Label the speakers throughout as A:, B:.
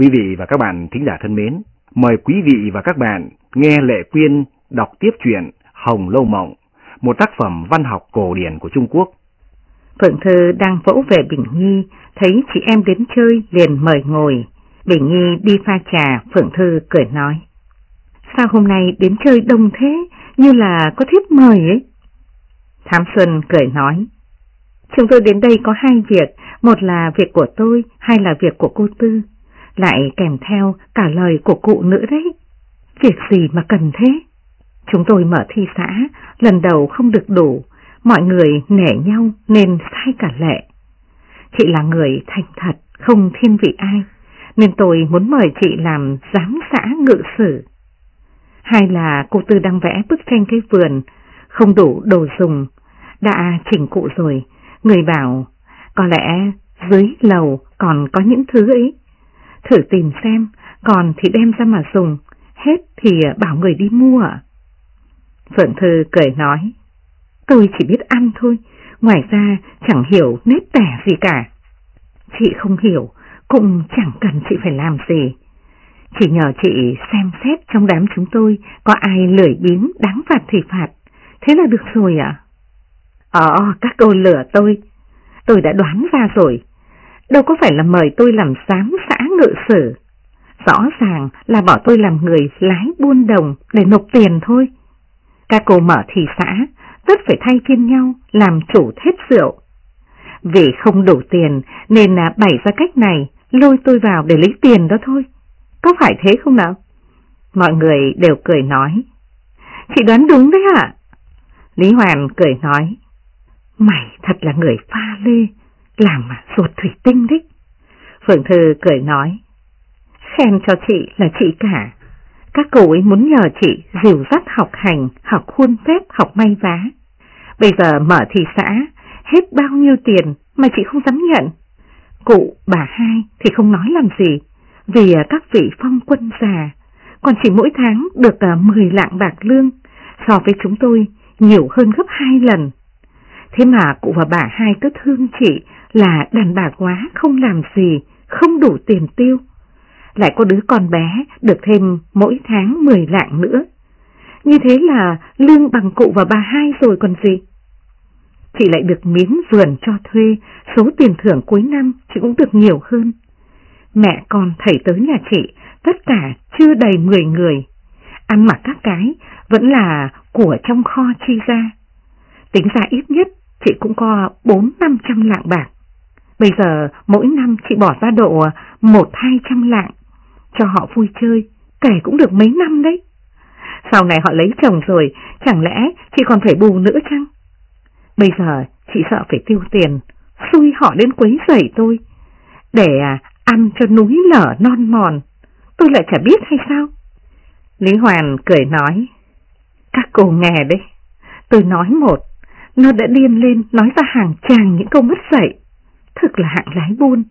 A: Quý vị và các bạn thính giả thân mến, mời quý vị và các bạn nghe Lệ Quyên đọc tiếp truyện Hồng Lâu Mộng, một tác phẩm văn học cổ điển của Trung Quốc.
B: Phượng Thư đang vỗ về Bình Nhi, thấy chị em đến chơi liền mời ngồi. Bình Nhi đi pha trà, Phượng Thư cười nói. Sao hôm nay đến chơi đông thế, như là có thiếp mời ấy? Thám Xuân cười nói. Chúng tôi đến đây có hai việc, một là việc của tôi, hai là việc của cô Tư, lại kèm theo cả lời của cụ nữa đấy. Việc gì mà cần thế? Chúng tôi mở thi xã, lần đầu không được đủ, mọi người nể nhau nên sai cả lệ. Chị là người thành thật, không thiên vị ai, nên tôi muốn mời chị làm giám xã ngự sử. Hay là cô Tư đang vẽ bức tranh cái vườn, không đủ đồ dùng, đã chỉnh cụ rồi, người bảo có lẽ dưới lầu còn có những thứ ấy. Thử tìm xem, còn thì đem ra mà dùng, hết thì à, bảo người đi mua ạ. Phượng Thư cười nói, tôi chỉ biết ăn thôi, ngoài ra chẳng hiểu nét tẻ gì cả. Chị không hiểu, cũng chẳng cần chị phải làm gì. Chỉ nhờ chị xem xét trong đám chúng tôi có ai lười biếng đáng phạt thì phạt, thế là được rồi ạ. Ờ, các cô lừa tôi, tôi đã đoán ra rồi, đâu có phải là mời tôi làm giám xã ngự sử. Rõ ràng là bỏ tôi làm người lái buôn đồng để nộp tiền thôi. Các cô mở thị xã, tất phải thay phiên nhau làm chủ thết rượu. Vì không đủ tiền nên là bày ra cách này lôi tôi vào để lấy tiền đó thôi. Có phải thế không nào? Mọi người đều cười nói. Chị đoán đúng đấy hả? Lý Hoàn cười nói. Mày thật là người pha lê, làm ruột thủy tinh đấy. Phượng Thư cười nói. Khen cho chị là chị cả. Các cô ấy muốn nhờ chị dìu dắt học hành, học khuôn phép, học may vá. Bây giờ mở thị xã, hết bao nhiêu tiền mà chị không dám nhận. Cụ, bà hai thì không nói làm gì, vì à, các vị phong quân già, còn chỉ mỗi tháng được à, 10 lạng bạc lương, so với chúng tôi nhiều hơn gấp hai lần. Thế mà cụ và bà hai cứ thương chị là đàn bà quá không làm gì, không đủ tiền tiêu. Lại có đứa con bé được thêm mỗi tháng 10 lạng nữa. Như thế là lương bằng cụ và bà hai rồi còn gì. Chị lại được miếng vườn cho thuê, số tiền thưởng cuối năm chị cũng được nhiều hơn. Mẹ con thầy tới nhà chị, tất cả chưa đầy 10 người. Ăn mặc các cái vẫn là của trong kho chi ra. Tính ra ít nhất chị cũng có 4-500 lạng bạc. Bây giờ mỗi năm chị bỏ ra độ ờ, 1-200 lạng cho họ vui chơi, kể cũng được mấy năm đấy. Sau này họ lấy chồng rồi, chẳng lẽ chị còn phải bù nữa chăng? Bây giờ chị sợ phải tiêu tiền, xui họ đến quấy rầy tôi, để ờ, ăn cho núi lở non mòn, tôi lại chả biết hay sao? Lý Hoàn cười nói, các cô nghe đấy, tôi nói một, nó đã điên lên nói ra hàng tràng những câu mất dạy. Thực là hạng lái buôn,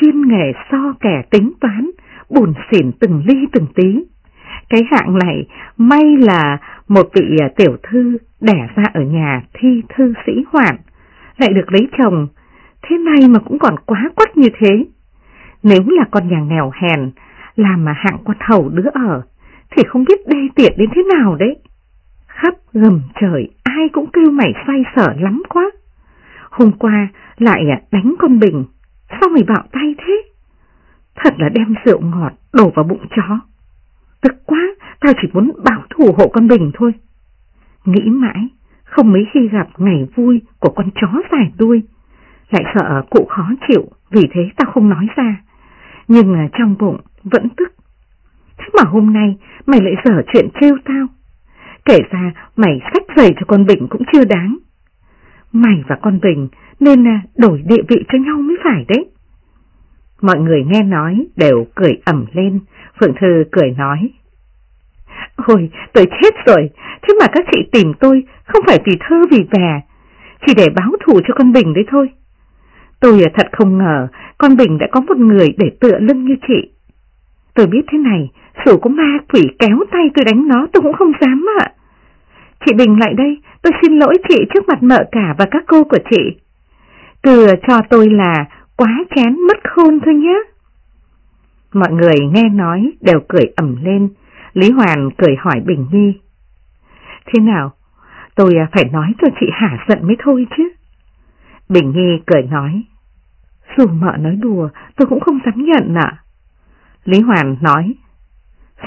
B: chuyên nghề so kẻ tính toán, buồn xỉn từng ly từng tí. Cái hạng này may là một vị à, tiểu thư đẻ ra ở nhà thi thư sĩ hoạn, lại được lấy chồng, thế này mà cũng còn quá quắt như thế. Nếu là con nhà nghèo hèn, làm mà hạng con hầu đứa ở, thì không biết đê tiện đến thế nào đấy. Khắp gầm trời ai cũng kêu mày say sở lắm quá. Hôm qua lại à, đánh con Bình, sao mày bạo tay thế? Thật là đem rượu ngọt đổ vào bụng chó. Tức quá, tao chỉ muốn bảo thủ hộ con Bình thôi. Nghĩ mãi, không mấy khi gặp ngày vui của con chó dài đuôi. Lại sợ cụ khó chịu, vì thế tao không nói ra. Nhưng à, trong bụng vẫn tức. Thế mà hôm nay mày lại dở chuyện trêu tao. Kể ra mày sách giày cho con Bình cũng chưa đáng. Mày và con Bình nên à, đổi địa vị cho nhau mới phải đấy. Mọi người nghe nói đều cười ẩm lên, Phượng Thư cười nói. Ôi, tôi chết rồi, thế mà các chị tìm tôi không phải vì thơ vì vẻ, chỉ để báo thù cho con Bình đấy thôi. Tôi à, thật không ngờ con Bình đã có một người để tựa lưng như chị. Tôi biết thế này, dù có ma quỷ kéo tay tôi đánh nó tôi cũng không dám ạ. Chị Bình lại đây, tôi xin lỗi chị trước mặt mợ cả và các cô của chị. cửa cho tôi là quá chén mất khôn thôi nhé. Mọi người nghe nói đều cười ẩm lên, Lý Hoàn cười hỏi Bình Nhi. Thế nào? Tôi phải nói cho chị hả giận mới thôi chứ. Bình Nhi cười nói. Dù mợ nói đùa, tôi cũng không dám nhận ạ. Lý Hoàn nói.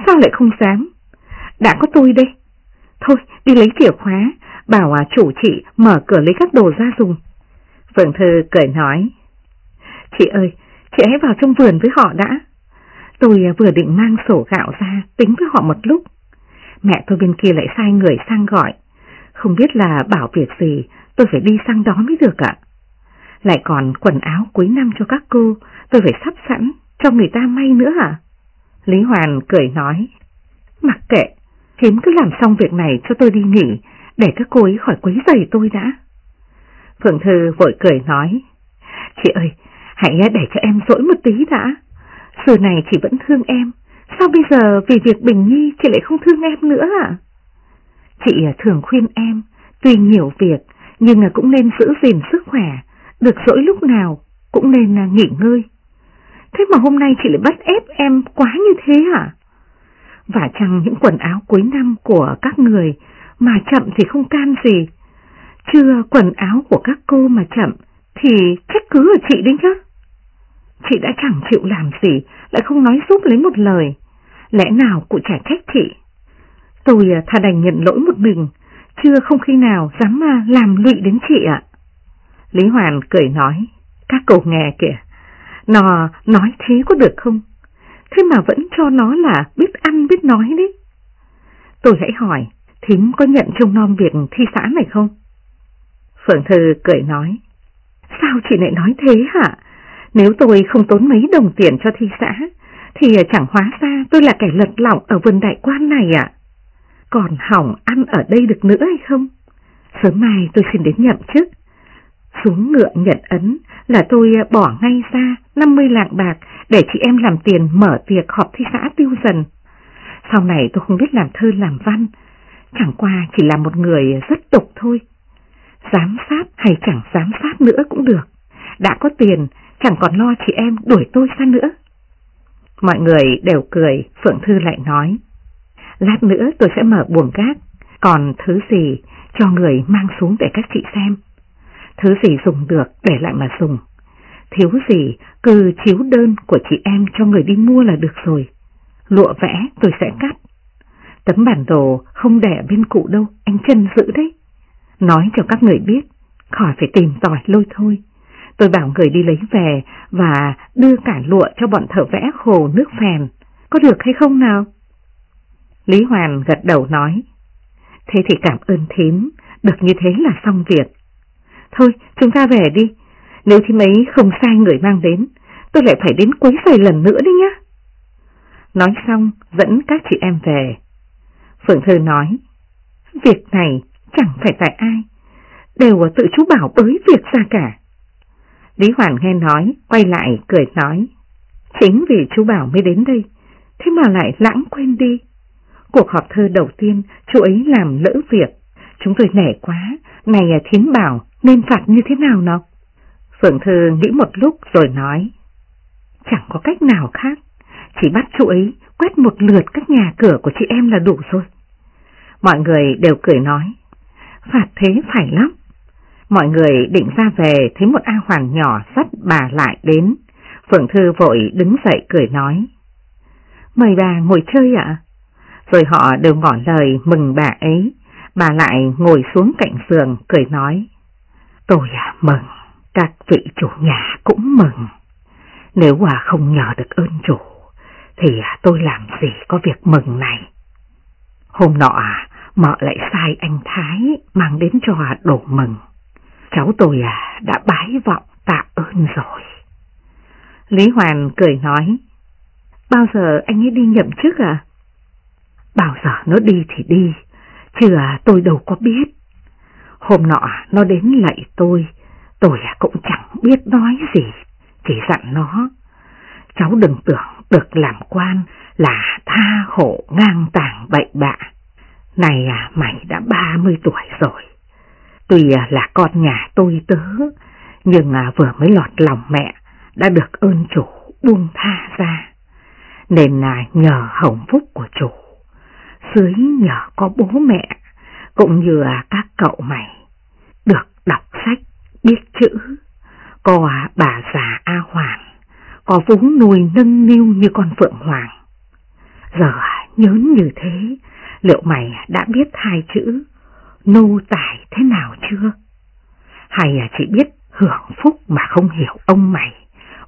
B: Sao lại không dám? Đã có tôi đây. Thôi, đi lấy chìa khóa, bảo à, chủ chị mở cửa lấy các đồ ra dùng. Phượng Thư cười nói. Chị ơi, chị hãy vào trong vườn với họ đã. Tôi à, vừa định mang sổ gạo ra tính với họ một lúc. Mẹ tôi bên kia lại sai người sang gọi. Không biết là bảo việc gì, tôi phải đi sang đó mới được ạ. Lại còn quần áo cuối năm cho các cô, tôi phải sắp sẵn, cho người ta may nữa à? Lý Hoàn cười nói, mặc kệ, Hiếm cứ làm xong việc này cho tôi đi nghỉ, để các cô ấy khỏi quấy giày tôi đã. Phượng Thư vội cười nói, Chị ơi, hãy để cho em dỗi một tí đã. Xưa này chị vẫn thương em, sao bây giờ vì việc Bình Nhi chị lại không thương em nữa à? Chị à, thường khuyên em, tuy nhiều việc, nhưng à, cũng nên giữ gìn sức khỏe, được dỗi lúc nào cũng nên à, nghỉ ngơi. Thế mà hôm nay chị lại bắt ép em quá như thế hả? Và chăng những quần áo cuối năm của các người mà chậm thì không can gì. Chưa quần áo của các cô mà chậm thì trách cứ ở chị đấy nhá. Chị đã chẳng chịu làm gì, lại không nói giúp lấy một lời. Lẽ nào cụ trẻ trách chị? Tôi à, thà đành nhận lỗi một mình, chưa không khi nào dám mà làm lụy đến chị ạ. Lý Hoàn cười nói, các cô nghe kìa, nó nói thế có được không? Thế mà vẫn cho nó là biết ăn biết nói đấy. Tôi hãy hỏi, thím có nhận trông nom việc thi xã này không? Phượng Thư cười nói, sao chị lại nói thế hả? Nếu tôi không tốn mấy đồng tiền cho thi xã, thì chẳng hóa ra tôi là kẻ lật lọng ở vườn đại quan này ạ. Còn hỏng ăn ở đây được nữa hay không? Sớm mai tôi xin đến nhậm chức. Xuống ngựa nhận ấn là tôi bỏ ngay ra 50 lạng bạc để chị em làm tiền mở tiệc họp thi xã tiêu dần. Sau này tôi không biết làm thơ làm văn, chẳng qua chỉ là một người rất tục thôi. Giám sát hay chẳng giám sát nữa cũng được, đã có tiền chẳng còn lo chị em đuổi tôi ra nữa. Mọi người đều cười, Phượng Thư lại nói, lát nữa tôi sẽ mở buồng gác. còn thứ gì cho người mang xuống để các chị xem. Thứ gì dùng được để lại mà dùng. Thiếu gì cứ chiếu đơn của chị em cho người đi mua là được rồi. Lụa vẽ tôi sẽ cắt. Tấm bản đồ không để bên cụ đâu, anh chân giữ đấy. Nói cho các người biết, khỏi phải tìm tòi lôi thôi. Tôi bảo người đi lấy về và đưa cả lụa cho bọn thợ vẽ hồ nước phèn. Có được hay không nào? Lý Hoàn gật đầu nói. Thế thì cảm ơn thím, được như thế là xong việc. Thôi, chúng ta về đi, nếu thím mấy không sai người mang đến, tôi lại phải đến quấy vài lần nữa đi nhá. Nói xong, dẫn các chị em về. Phượng Thư nói, việc này chẳng phải tại ai, đều tự chú bảo bới việc ra cả. Lý Hoàn nghe nói, quay lại cười nói, chính vì chú Bảo mới đến đây, thế mà lại lãng quên đi. Cuộc họp thơ đầu tiên, chú ấy làm lỡ việc, chúng tôi nể quá, này thiến bảo nên phạt như thế nào nào? Phượng Thư nghĩ một lúc rồi nói, chẳng có cách nào khác, chỉ bắt chú ấy quét một lượt các nhà cửa của chị em là đủ rồi. Mọi người đều cười nói, phạt thế phải lắm. Mọi người định ra về thấy một A Hoàn nhỏ dắt bà lại đến. Phượng Thư vội đứng dậy cười nói, mời bà ngồi chơi ạ. Rồi họ đều ngỏ lời mừng bà ấy, bà lại ngồi xuống cạnh giường cười nói, tôi à mừng. Các vị chủ nhà cũng mừng. Nếu mà không nhờ được ơn chủ, thì tôi làm gì có việc mừng này. Hôm nọ mợ lại sai anh Thái mang đến cho đồ mừng. Cháu tôi à đã bái vọng tạ ơn rồi. Lý Hoàn cười nói, bao giờ anh ấy đi nhậm chức à? Bao giờ nó đi thì đi, chứ à, tôi đâu có biết. Hôm nọ nó đến lạy tôi, Tôi cũng chẳng biết nói gì, chỉ dặn nó. Cháu đừng tưởng được làm quan là tha hộ ngang tàng bậy bạ. Này à, mày đã 30 tuổi rồi. Tuy là con nhà tôi tớ, nhưng à, vừa mới lọt lòng mẹ, đã được ơn chủ buông tha ra. nên là nhờ hồng phúc của chủ, dưới nhờ có bố mẹ, cũng như à, các cậu mày, được đọc sách, biết chữ, có bà già A Hoàng, có vốn nuôi nâng niu như con Phượng Hoàng. Giờ nhớ như thế, liệu mày đã biết hai chữ nô tài thế nào chưa? Hay chỉ biết hưởng phúc mà không hiểu ông mày,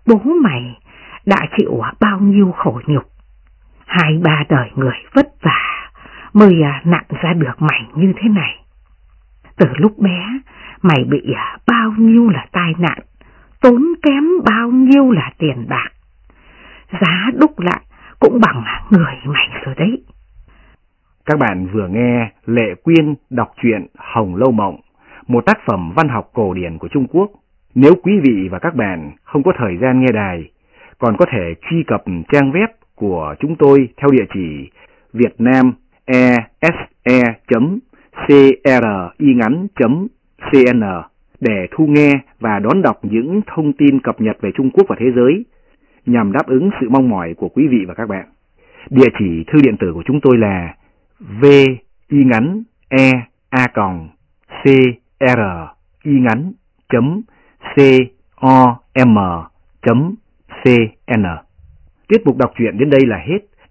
B: bố mày đã chịu bao nhiêu khổ nhục. Hai ba đời người vất vả mới à, nặng ra được mày như thế này. Từ lúc bé, mày bị à, bao nhiêu là tai nạn, tốn kém bao nhiêu là tiền bạc. Giá đúc lại cũng bằng người mày rồi đấy.
A: Các bạn vừa nghe Lệ Quyên đọc truyện Hồng Lâu Mộng, một tác phẩm văn học cổ điển của Trung Quốc. Nếu quý vị và các bạn không có thời gian nghe đài, còn có thể truy cập trang web của chúng tôi theo địa chỉ vietnamese.com vietnamese.cringắn.cn để thu nghe và đón đọc những thông tin cập nhật về Trung Quốc và thế giới nhằm đáp ứng sự mong mỏi của quý vị và các bạn. Địa chỉ thư điện tử của chúng tôi là v y ngắn e a còng c r y ngắn chấm c o m chấm c n. Tiết mục đọc truyện đến đây là hết.